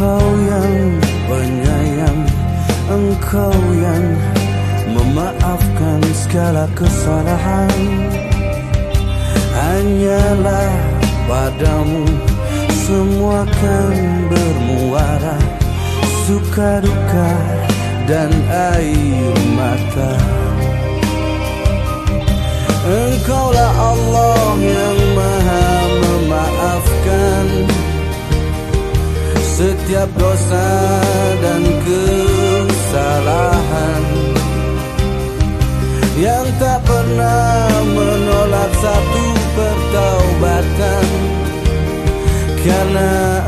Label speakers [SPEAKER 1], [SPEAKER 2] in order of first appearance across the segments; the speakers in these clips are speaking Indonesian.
[SPEAKER 1] Engkau yang penyayang Engkau yang memaafkan segala kesalahan. Hanyalah padamu semua kan bermuara Suka duka dan air mata. Engkaulah Allah yang maha dosa dan kesalahan Yang tak pernah menolak satu pertaubatan. Karena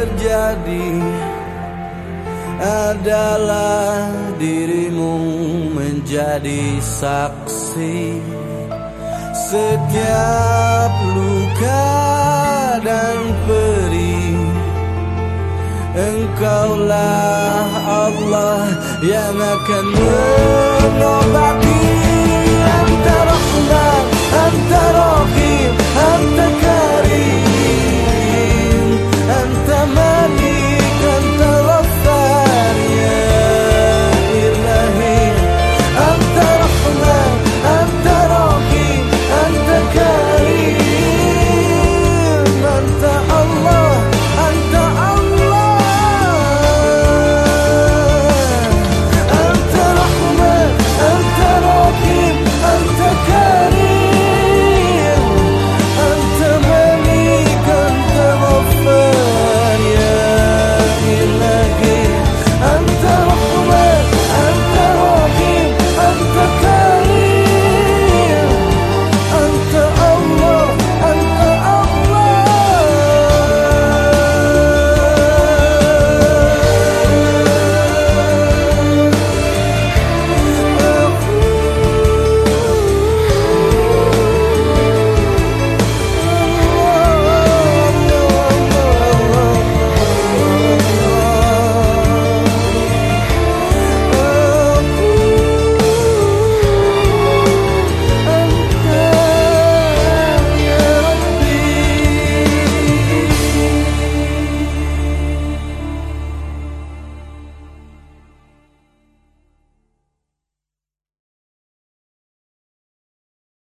[SPEAKER 1] terjadi adalah dirimu menjadi saksi. Setiap luka dan perih Engkaulah Allah yang akan mengobati Anta